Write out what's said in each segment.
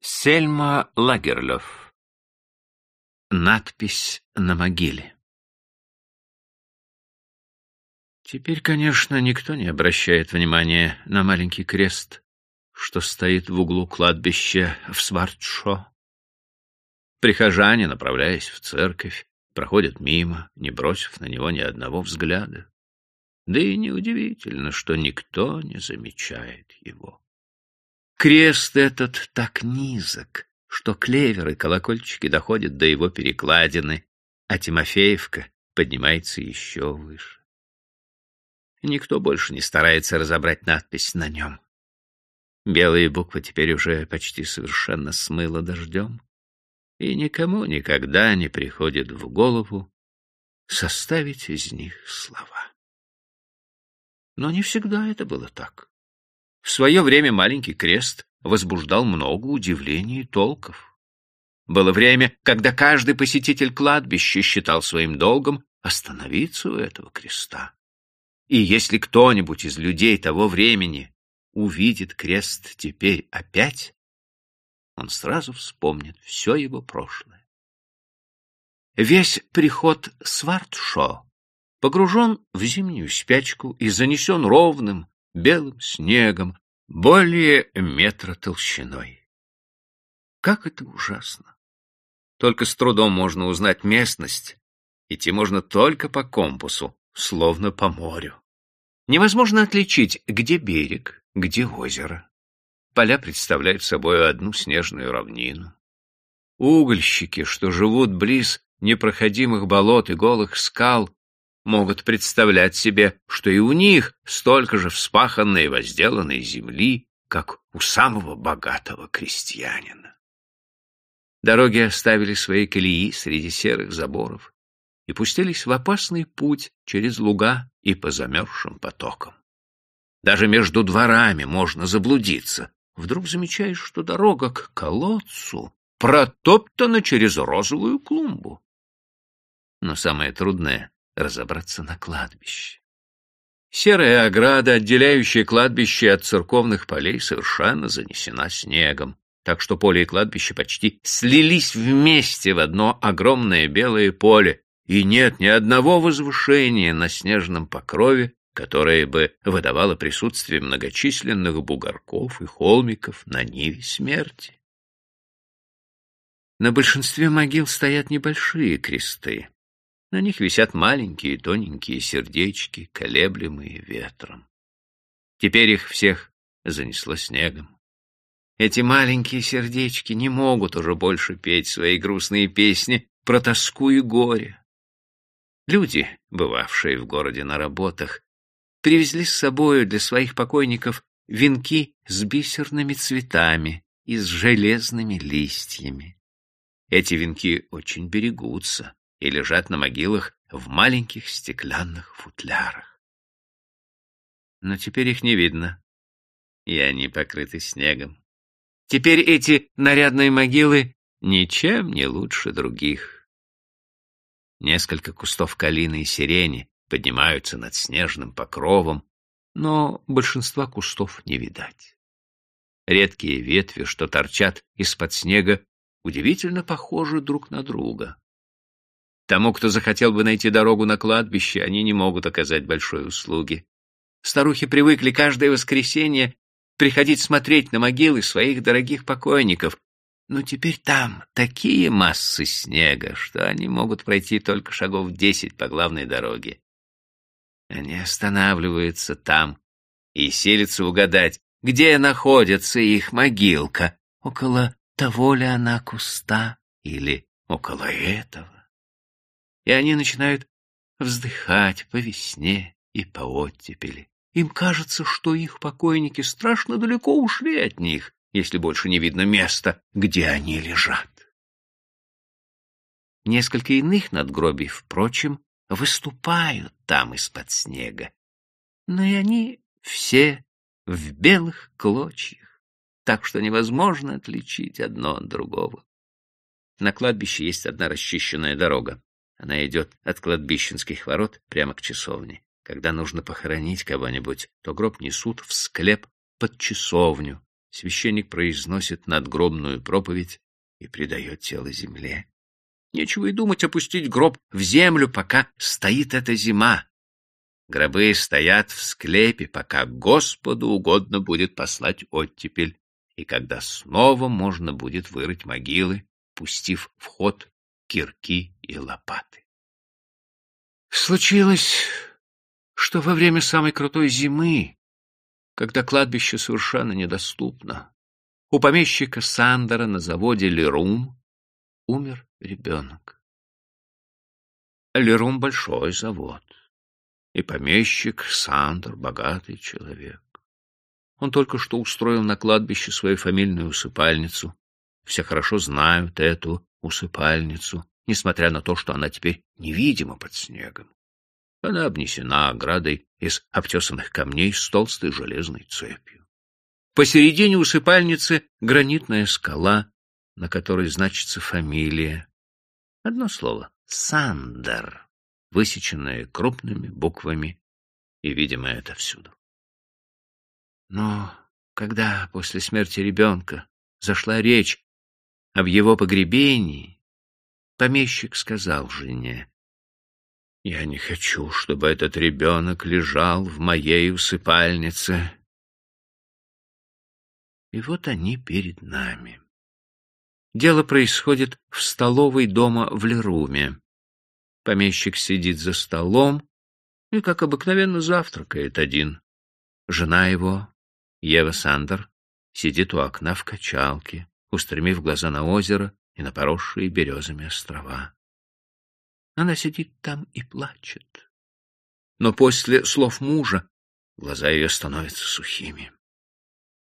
Сельма Лагерлёв. Надпись на могиле. Теперь, конечно, никто не обращает внимания на маленький крест, что стоит в углу кладбища в Свартшо. Прихожане, направляясь в церковь, проходят мимо, не бросив на него ни одного взгляда. Да и неудивительно, что никто не замечает его. Крест этот так низок, что клевер и колокольчики доходят до его перекладины, а Тимофеевка поднимается еще выше. Никто больше не старается разобрать надпись на нем. Белые буквы теперь уже почти совершенно смыло дождем, и никому никогда не приходит в голову составить из них слова. Но не всегда это было так. В свое время маленький крест возбуждал много удивлений и толков. Было время, когда каждый посетитель кладбища считал своим долгом остановиться у этого креста. И если кто-нибудь из людей того времени увидит крест теперь опять, он сразу вспомнит все его прошлое. Весь приход Свартшо погружен в зимнюю спячку и занесен ровным, белым снегом, более метра толщиной. Как это ужасно! Только с трудом можно узнать местность. Идти можно только по компасу, словно по морю. Невозможно отличить, где берег, где озеро. Поля представляют собой одну снежную равнину. Угольщики, что живут близ непроходимых болот и голых скал, могут представлять себе, что и у них столько же вспаханной и возделанной земли, как у самого богатого крестьянина. Дороги оставили свои колеи среди серых заборов и пустились в опасный путь через луга и по замерзшим потокам. Даже между дворами можно заблудиться. Вдруг замечаешь, что дорога к колодцу протоптана через розовую клумбу. Но самое трудное разобраться на кладбище. Серая ограда, отделяющая кладбище от церковных полей, совершенно занесена снегом, так что поле и кладбище почти слились вместе в одно огромное белое поле, и нет ни одного возвышения на снежном покрове, которое бы выдавало присутствие многочисленных бугорков и холмиков на ниве смерти. На большинстве могил стоят небольшие кресты, на них висят маленькие тоненькие сердечки, колеблемые ветром. Теперь их всех занесло снегом. Эти маленькие сердечки не могут уже больше петь свои грустные песни про тоску и горе. Люди, бывавшие в городе на работах, привезли с собою для своих покойников венки с бисерными цветами и с железными листьями. Эти венки очень берегутся и лежат на могилах в маленьких стеклянных футлярах. Но теперь их не видно, и они покрыты снегом. Теперь эти нарядные могилы ничем не лучше других. Несколько кустов калины и сирени поднимаются над снежным покровом, но большинства кустов не видать. Редкие ветви, что торчат из-под снега, удивительно похожи друг на друга. Тому, кто захотел бы найти дорогу на кладбище, они не могут оказать большой услуги. Старухи привыкли каждое воскресенье приходить смотреть на могилы своих дорогих покойников, но теперь там такие массы снега, что они могут пройти только шагов десять по главной дороге. Они останавливаются там и селятся угадать, где находится их могилка, около того ли она куста или около этого и они начинают вздыхать по весне и по оттепели. Им кажется, что их покойники страшно далеко ушли от них, если больше не видно места, где они лежат. Несколько иных надгробий, впрочем, выступают там из-под снега, но и они все в белых клочьях, так что невозможно отличить одно от другого. На кладбище есть одна расчищенная дорога. Она идет от кладбищенских ворот прямо к часовне. Когда нужно похоронить кого-нибудь, то гроб несут в склеп под часовню, священник произносит надгробную проповедь и предает тело земле. Нечего и думать опустить гроб в землю, пока стоит эта зима. Гробы стоят в склепе, пока Господу угодно будет послать оттепель, и когда снова можно будет вырыть могилы, пустив в ход кирки и лопаты. Случилось, что во время самой крутой зимы, когда кладбище совершенно недоступно, у помещика Сандера на заводе Лерум умер ребенок. Лерум — большой завод, и помещик Сандер — богатый человек. Он только что устроил на кладбище свою фамильную усыпальницу. Все хорошо знают эту усыпальницу, несмотря на то, что она теперь невидима под снегом. Она обнесена оградой из обтесанных камней с толстой железной цепью. Посередине усыпальницы гранитная скала, на которой значится фамилия. Одно слово — Сандер, высеченное крупными буквами, и, видимо, это всюду. Но когда после смерти ребенка зашла речь об его погребении, помещик сказал жене, «Я не хочу, чтобы этот ребенок лежал в моей усыпальнице». И вот они перед нами. Дело происходит в столовой дома в Леруме. Помещик сидит за столом и, как обыкновенно, завтракает один. Жена его, Ева Сандер, сидит у окна в качалке, устремив глаза на озеро и на поросшие березами острова. Она сидит там и плачет. Но после слов мужа глаза ее становятся сухими.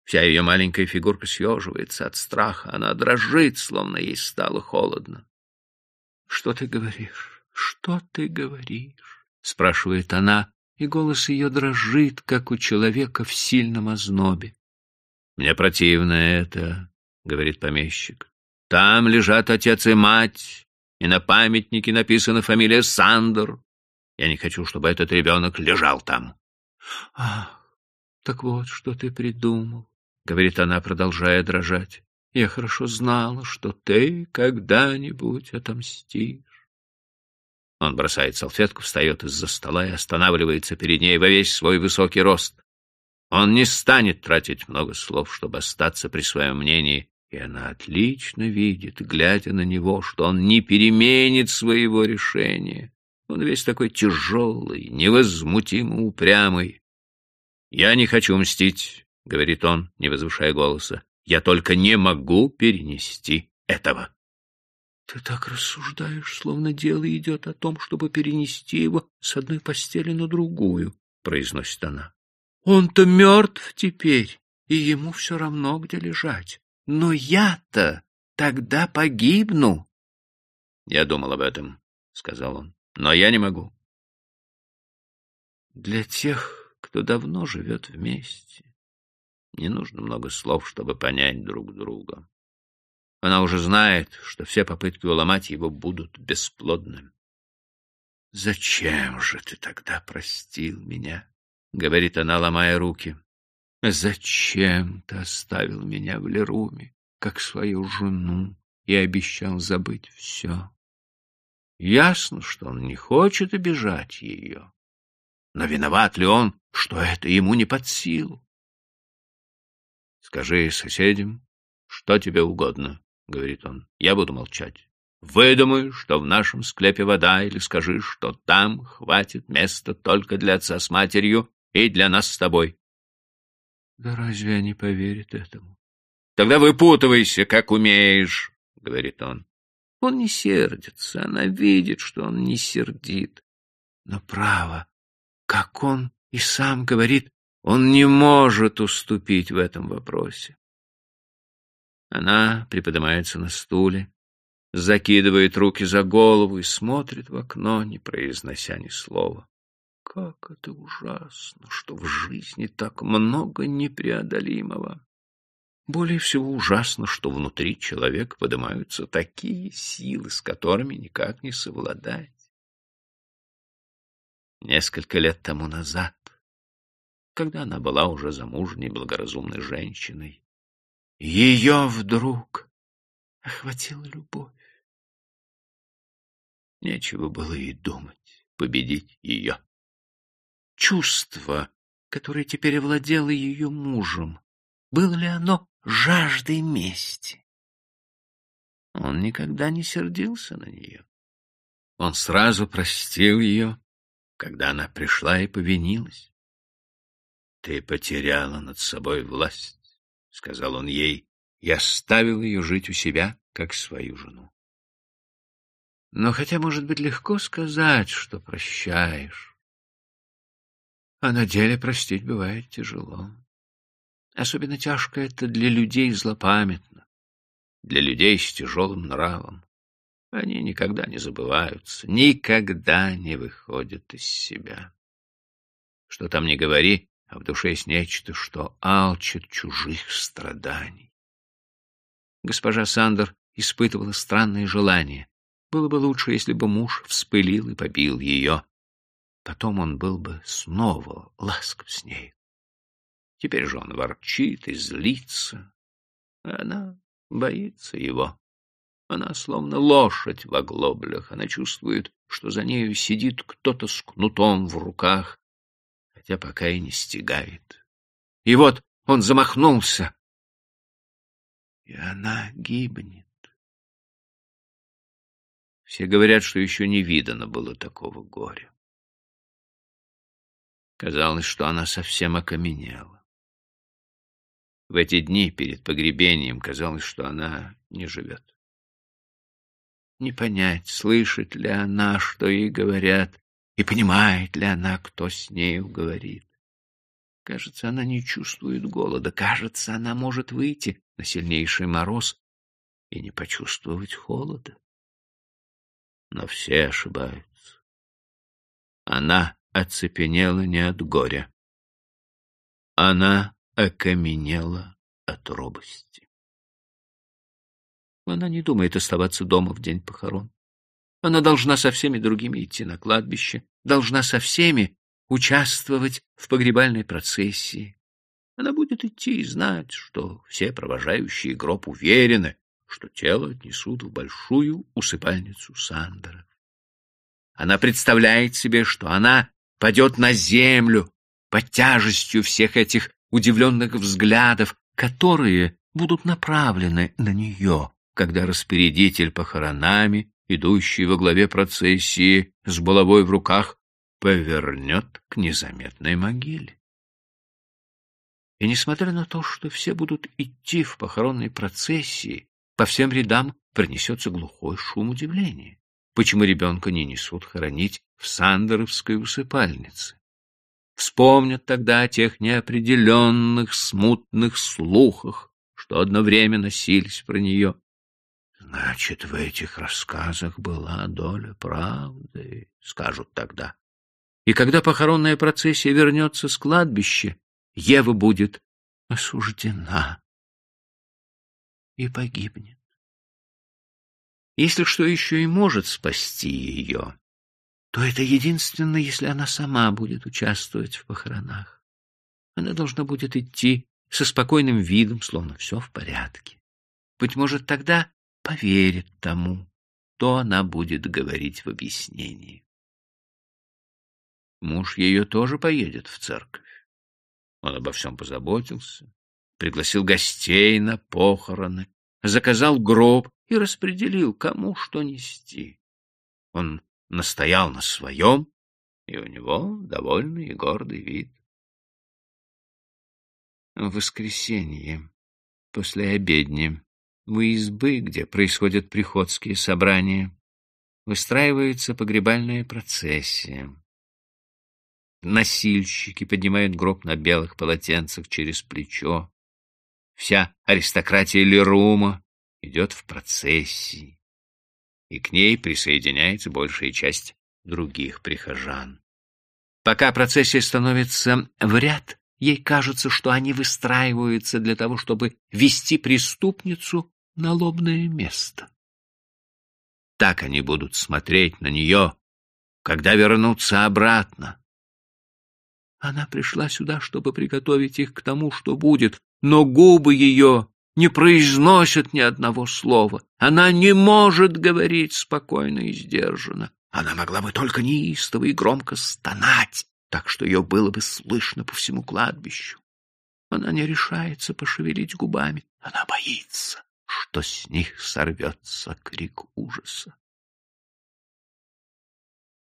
Вся ее маленькая фигурка съеживается от страха, она дрожит, словно ей стало холодно. — Что ты говоришь? Что ты говоришь? — спрашивает она, и голос ее дрожит, как у человека в сильном ознобе. — Мне противно это, — говорит помещик. — Там лежат отец и мать, и на памятнике написана фамилия Сандер. Я не хочу, чтобы этот ребенок лежал там. — Ах, так вот, что ты придумал. — говорит она, продолжая дрожать. — Я хорошо знала, что ты когда-нибудь отомстишь. Он бросает салфетку, встает из-за стола и останавливается перед ней во весь свой высокий рост. Он не станет тратить много слов, чтобы остаться при своем мнении, и она отлично видит, глядя на него, что он не переменит своего решения. Он весь такой тяжелый, невозмутимо упрямый. «Я не хочу мстить», — говорит он, не возвышая голоса. «Я только не могу перенести этого». «Ты так рассуждаешь, словно дело идет о том, чтобы перенести его с одной постели на другую», — произносит она. «Он-то мертв теперь, и ему все равно, где лежать. Но я-то тогда погибну». «Я думал об этом», — сказал он, — «но я не могу». Для тех, кто давно живет вместе, не нужно много слов, чтобы понять друг друга. Она уже знает, что все попытки уломать его будут бесплодны. «Зачем же ты тогда простил меня?» — говорит она, ломая руки. «Зачем ты оставил меня в Леруме, как свою жену, и обещал забыть все?» Ясно, что он не хочет обижать ее. Но виноват ли он, что это ему не под силу? Скажи соседям, что тебе угодно, — говорит он. Я буду молчать. Выдумай, что в нашем склепе вода, или скажи, что там хватит места только для отца с матерью и для нас с тобой. Да разве они поверят этому? Тогда выпутывайся, как умеешь, — говорит он. Он не сердится, она видит, что он не сердит. Но право, как он и сам говорит, он не может уступить в этом вопросе. Она приподнимается на стуле, закидывает руки за голову и смотрит в окно, не произнося ни слова. Как это ужасно, что в жизни так много непреодолимого. Более всего ужасно, что внутри человека поднимаются такие силы, с которыми никак не совладать. Несколько лет тому назад когда она была уже замужней благоразумной женщиной. ее вдруг охватила любовь. Нечего было и думать победить ее. Чувство, которое теперь овладело ее мужем, было ли оно жаждой мести? Он никогда не сердился на нее. Он сразу простил ее, когда она пришла и повинилась. «Ты потеряла над собой власть», — сказал он ей, и оставил ее жить у себя, как свою жену. Но хотя, может быть, легко сказать, что прощаешь, а на деле простить бывает тяжело. Особенно тяжко это для людей злопамятных, для людей с тяжелым нравом. Они никогда не забываются, никогда не выходят из себя. Что там не говори, а в душе есть нечто, что алчит чужих страданий. Госпожа Сандер испытывала странное желание. Было бы лучше, если бы муж вспылил и побил ее. Потом он был бы снова ласков с ней. Теперь же он ворчит и злится. Она боится его. Она словно лошадь в оглоблях. Она чувствует, что за нею сидит кто-то с кнутом в руках, хотя пока и не стигает. И вот он замахнулся, и она гибнет. Все говорят, что еще не видано было такого горя. Казалось, что она совсем окаменела. В эти дни перед погребением казалось, что она не живет. Не понять, слышит ли она, что ей говорят, и понимает ли она, кто с нею говорит. Кажется, она не чувствует голода. Кажется, она может выйти на сильнейший мороз и не почувствовать холода. Но все ошибаются. Она оцепенела не от горя. Она окаменела от робости. Она не думает оставаться дома в день похорон. Она должна со всеми другими идти на кладбище, должна со всеми участвовать в погребальной процессии. Она будет идти и знать, что все провожающие гроб уверены, что тело отнесут в большую усыпальницу Сандеров. Она представляет себе, что она падет на землю под тяжестью всех этих удивленных взглядов, которые будут направлены на нее, когда распорядитель похоронами, идущий во главе процессии с булавой в руках, повернет к незаметной могиле. И несмотря на то, что все будут идти в похоронной процессии, по всем рядам пронесется глухой шум удивления. Почему ребенка не несут хоронить в Сандеровской усыпальнице? Вспомнят тогда о тех неопределенных, смутных слухах, что одно время носились про нее. Значит, в этих рассказах была доля правды, скажут тогда. И когда похоронная процессия вернется с кладбища, Ева будет осуждена и погибнет. Если что еще и может спасти ее, то это единственно, если она сама будет участвовать в похоронах. Она должна будет идти со спокойным видом, словно все в порядке. Быть может, тогда поверит тому, что она будет говорить в объяснении. Муж ее тоже поедет в церковь. Он обо всем позаботился, пригласил гостей на похороны, заказал гроб и распределил, кому что нести. Он настоял на своем, и у него довольный и гордый вид. В воскресенье, после обедни, у избы, где происходят приходские собрания, выстраивается погребальная процессия. Носильщики поднимают гроб на белых полотенцах через плечо. Вся аристократия Лерума идет в процессии, и к ней присоединяется большая часть других прихожан. Пока процессия становится в ряд, ей кажется, что они выстраиваются для того, чтобы вести преступницу на лобное место. Так они будут смотреть на нее, когда вернутся обратно. Она пришла сюда, чтобы приготовить их к тому, что будет, но губы ее не произносят ни одного слова. Она не может говорить спокойно и сдержанно. Она могла бы только неистово и громко стонать, так что ее было бы слышно по всему кладбищу. Она не решается пошевелить губами. Она боится, что с них сорвется крик ужаса.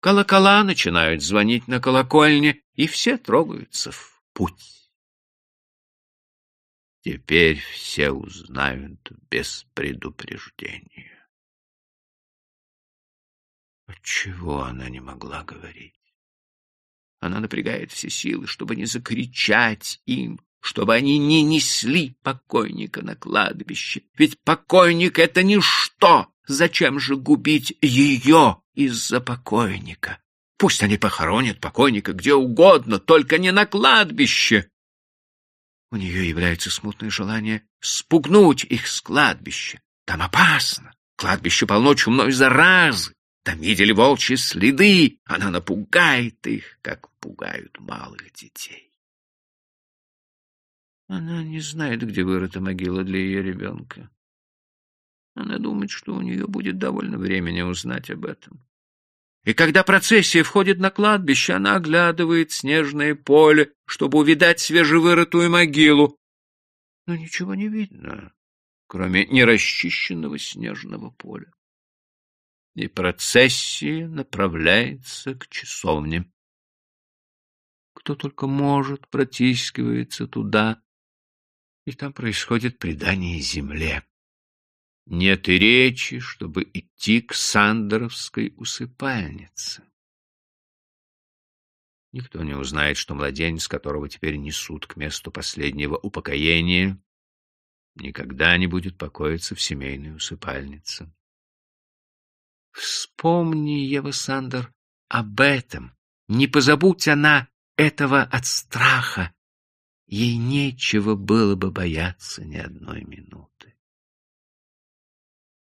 Колокола начинают звонить на колокольне, и все трогаются в путь. Теперь все узнают без предупреждения. Отчего она не могла говорить? Она напрягает все силы, чтобы не закричать им, чтобы они не несли покойника на кладбище. Ведь покойник — это ничто. Зачем же губить ее из-за покойника? Пусть они похоронят покойника где угодно, только не на кладбище. У нее является смутное желание спугнуть их с кладбища. Там опасно. Кладбище полно чумной заразы. Там видели волчьи следы. Она напугает их, как пугают малых детей. Она не знает, где вырыта могила для ее ребенка. Она думает, что у нее будет довольно времени узнать об этом. И когда процессия входит на кладбище, она оглядывает снежное поле, чтобы увидать свежевырытую могилу. Но ничего не видно, кроме нерасчищенного снежного поля и процессия направляется к часовне. Кто только может, протискивается туда, и там происходит предание земле. Нет и речи, чтобы идти к Сандеровской усыпальнице. Никто не узнает, что младенец, которого теперь несут к месту последнего упокоения, никогда не будет покоиться в семейной усыпальнице. Вспомни, Ева об этом. Не позабудь она этого от страха. Ей нечего было бы бояться ни одной минуты.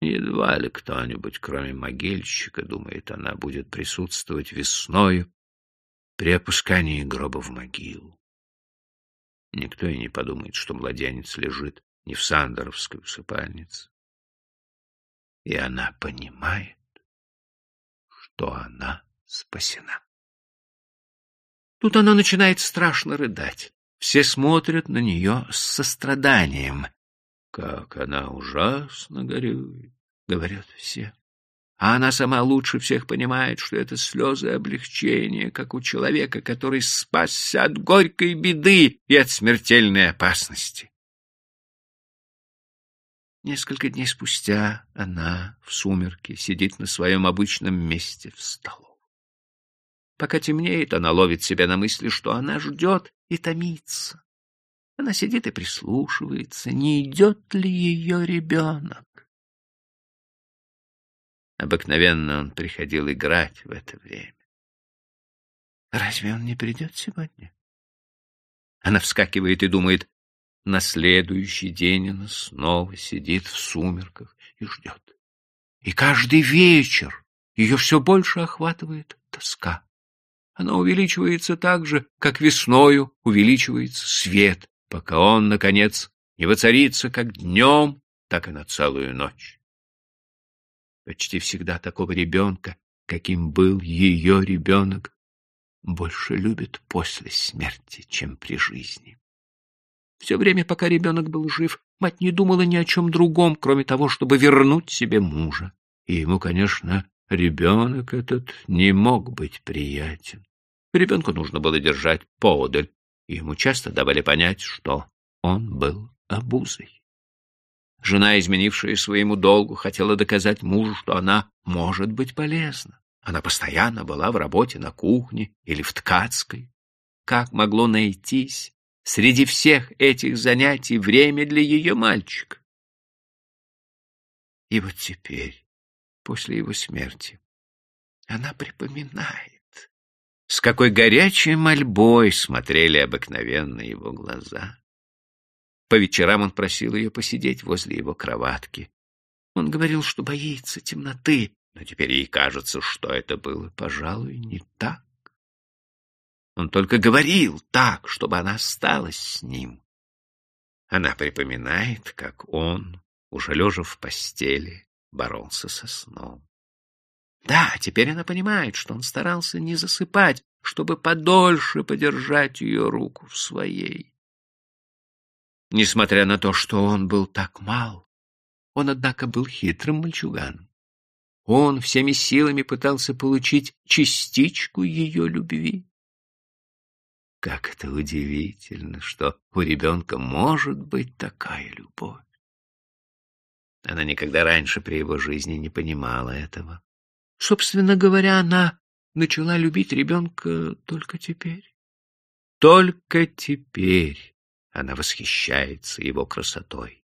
Едва ли кто-нибудь, кроме могильщика, думает, она будет присутствовать весною при опускании гроба в могилу. Никто и не подумает, что младенец лежит не в Сандеровской усыпальнице. И она понимает, что она спасена. Тут она начинает страшно рыдать. Все смотрят на нее с состраданием. «Как она ужасно горюет», — говорят все. А она сама лучше всех понимает, что это слезы облегчения, как у человека, который спасся от горькой беды и от смертельной опасности. Несколько дней спустя она в сумерке сидит на своем обычном месте в столовой. Пока темнеет, она ловит себя на мысли, что она ждет и томится. Она сидит и прислушивается, не идет ли ее ребенок. Обыкновенно он приходил играть в это время. Разве он не придет сегодня? Она вскакивает и думает, на следующий день она снова сидит в сумерках и ждет. И каждый вечер ее все больше охватывает тоска. Она увеличивается так же, как весною увеличивается свет, пока он, наконец, не воцарится как днем, так и на целую ночь. Почти всегда такого ребенка, каким был ее ребенок, больше любят после смерти, чем при жизни. Все время, пока ребенок был жив, мать не думала ни о чем другом, кроме того, чтобы вернуть себе мужа. И ему, конечно, ребенок этот не мог быть приятен. Ребенку нужно было держать поодаль, и ему часто давали понять, что он был обузой. Жена, изменившая своему долгу, хотела доказать мужу, что она может быть полезна. Она постоянно была в работе на кухне или в ткацкой. Как могло найтись среди всех этих занятий время для ее мальчика. И вот теперь, после его смерти, она припоминает, с какой горячей мольбой смотрели обыкновенно его глаза. По вечерам он просил ее посидеть возле его кроватки. Он говорил, что боится темноты, но теперь ей кажется, что это было, пожалуй, не так. Он только говорил так, чтобы она осталась с ним. Она припоминает, как он, уже лежа в постели, боролся со сном. Да, теперь она понимает, что он старался не засыпать, чтобы подольше подержать ее руку в своей. Несмотря на то, что он был так мал, он, однако, был хитрым мальчуганом. Он всеми силами пытался получить частичку ее любви. Как это удивительно, что у ребенка может быть такая любовь. Она никогда раньше при его жизни не понимала этого. Собственно говоря, она начала любить ребенка только теперь. Только теперь она восхищается его красотой.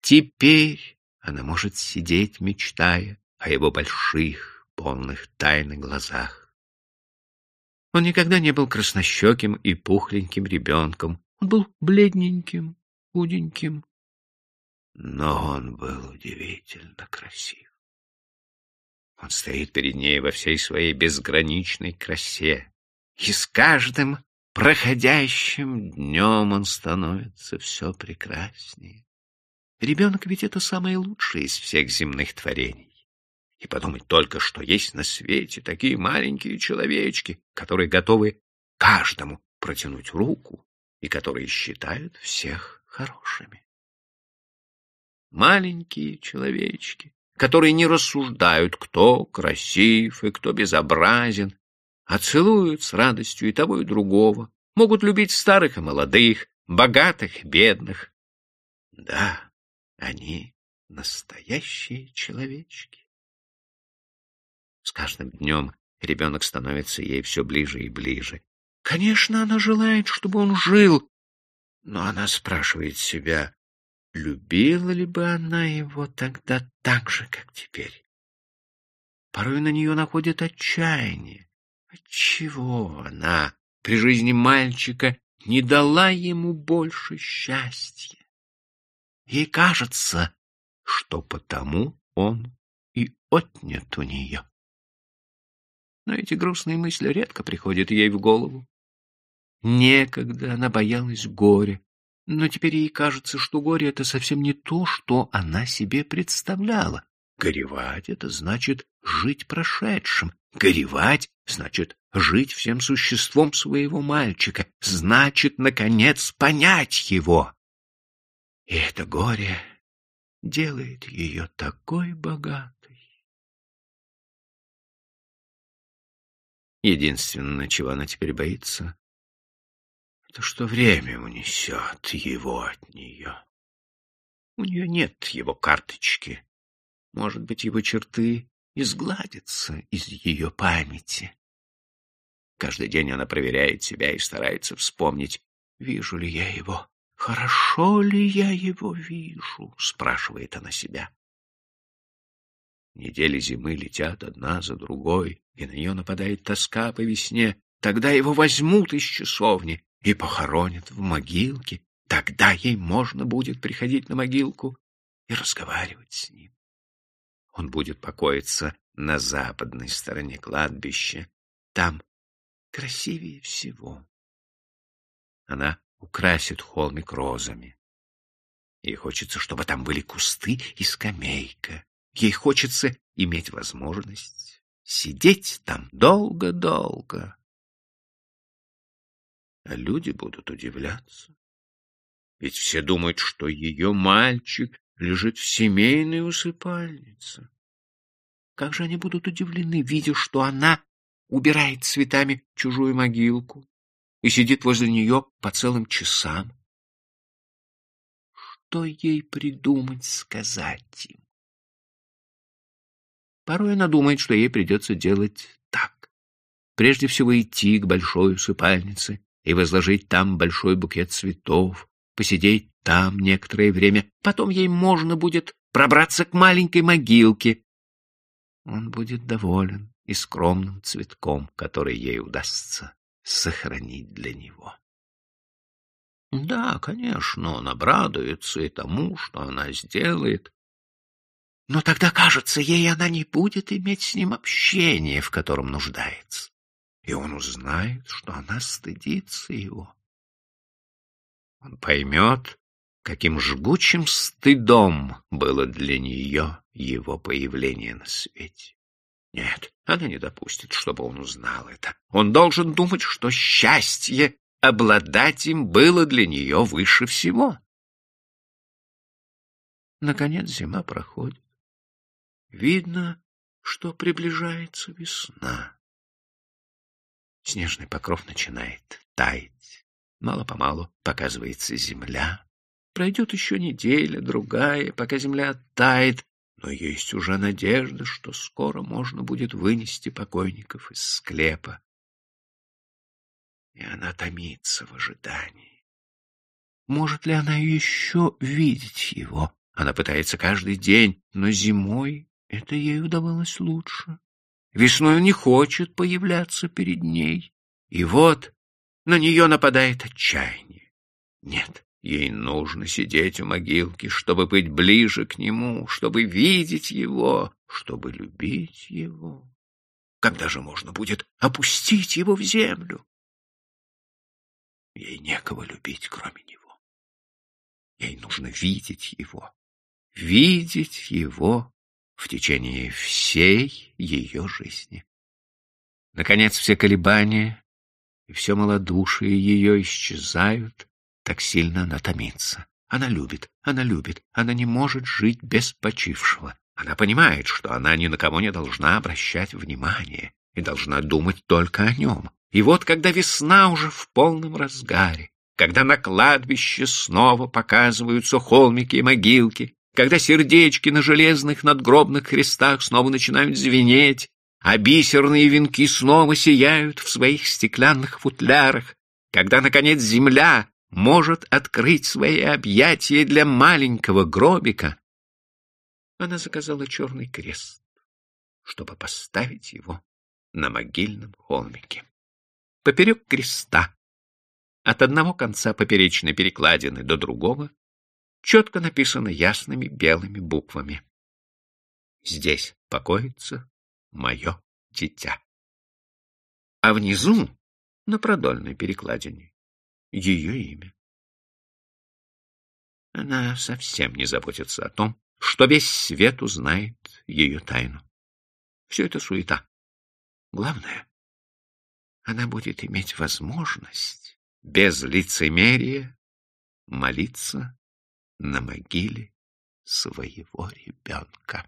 Теперь она может сидеть, мечтая о его больших, полных тайны глазах. Он никогда не был краснощеким и пухленьким ребенком. Он был бледненьким, худеньким. Но он был удивительно красив. Он стоит перед ней во всей своей безграничной красе. И с каждым проходящим днем он становится все прекраснее. Ребенок ведь это самое лучшее из всех земных творений. И подумать только, что есть на свете такие маленькие человечки, которые готовы каждому протянуть руку и которые считают всех хорошими. Маленькие человечки, которые не рассуждают, кто красив и кто безобразен, а целуют с радостью и того, и другого, могут любить старых и молодых, богатых и бедных. Да, они настоящие человечки. С каждым днем ребенок становится ей все ближе и ближе. Конечно, она желает, чтобы он жил, но она спрашивает себя, любила ли бы она его тогда так же, как теперь. Порой на нее находит отчаяние. Отчего она при жизни мальчика не дала ему больше счастья? Ей кажется, что потому он и отнят у нее но эти грустные мысли редко приходят ей в голову. Некогда она боялась горя, но теперь ей кажется, что горе — это совсем не то, что она себе представляла. Горевать — это значит жить прошедшим. Горевать — значит жить всем существом своего мальчика, значит, наконец, понять его. И это горе делает ее такой богатой. Единственное, чего она теперь боится, это что время унесет его от нее. У нее нет его карточки. Может быть, его черты изгладятся из ее памяти. Каждый день она проверяет себя и старается вспомнить, вижу ли я его, хорошо ли я его вижу, спрашивает она себя. Недели зимы летят одна за другой, и на нее нападает тоска по весне. Тогда его возьмут из часовни и похоронят в могилке. Тогда ей можно будет приходить на могилку и разговаривать с ним. Он будет покоиться на западной стороне кладбища. Там красивее всего. Она украсит холмик розами. Ей хочется, чтобы там были кусты и скамейка. Ей хочется иметь возможность сидеть там долго-долго. А люди будут удивляться. Ведь все думают, что ее мальчик лежит в семейной усыпальнице. Как же они будут удивлены, видя, что она убирает цветами чужую могилку и сидит возле нее по целым часам. Что ей придумать сказать им? Порой она думает, что ей придется делать так. Прежде всего идти к большой усыпальнице и возложить там большой букет цветов, посидеть там некоторое время. Потом ей можно будет пробраться к маленькой могилке. Он будет доволен и скромным цветком, который ей удастся сохранить для него. Да, конечно, он обрадуется и тому, что она сделает, но тогда, кажется, ей она не будет иметь с ним общения, в котором нуждается. И он узнает, что она стыдится его. Он поймет, каким жгучим стыдом было для нее его появление на свете. Нет, она не допустит, чтобы он узнал это. Он должен думать, что счастье обладать им было для нее выше всего. Наконец зима проходит. Видно, что приближается весна. Снежный покров начинает таять. Мало-помалу показывается земля. Пройдет еще неделя, другая, пока земля оттает, но есть уже надежда, что скоро можно будет вынести покойников из склепа. И она томится в ожидании. Может ли она еще видеть его? Она пытается каждый день, но зимой это ей удавалось лучше. Весной он не хочет появляться перед ней. И вот на нее нападает отчаяние. Нет, ей нужно сидеть у могилки, чтобы быть ближе к нему, чтобы видеть его, чтобы любить его. Когда же можно будет опустить его в землю? Ей некого любить, кроме него. Ей нужно видеть его, видеть его в течение всей ее жизни. Наконец все колебания и все малодушие ее исчезают, так сильно она томится. Она любит, она любит, она не может жить без почившего. Она понимает, что она ни на кого не должна обращать внимание и должна думать только о нем. И вот, когда весна уже в полном разгаре, когда на кладбище снова показываются холмики и могилки, когда сердечки на железных надгробных крестах снова начинают звенеть, а бисерные венки снова сияют в своих стеклянных футлярах, когда, наконец, земля может открыть свои объятия для маленького гробика, она заказала черный крест, чтобы поставить его на могильном холмике. Поперек креста, от одного конца поперечной перекладины до другого, четко написано ясными белыми буквами. Здесь покоится мое дитя. А внизу, на продольной перекладине, ее имя. Она совсем не заботится о том, что весь свет узнает ее тайну. Все это суета. Главное, она будет иметь возможность без лицемерия молиться на могиле своего ребенка.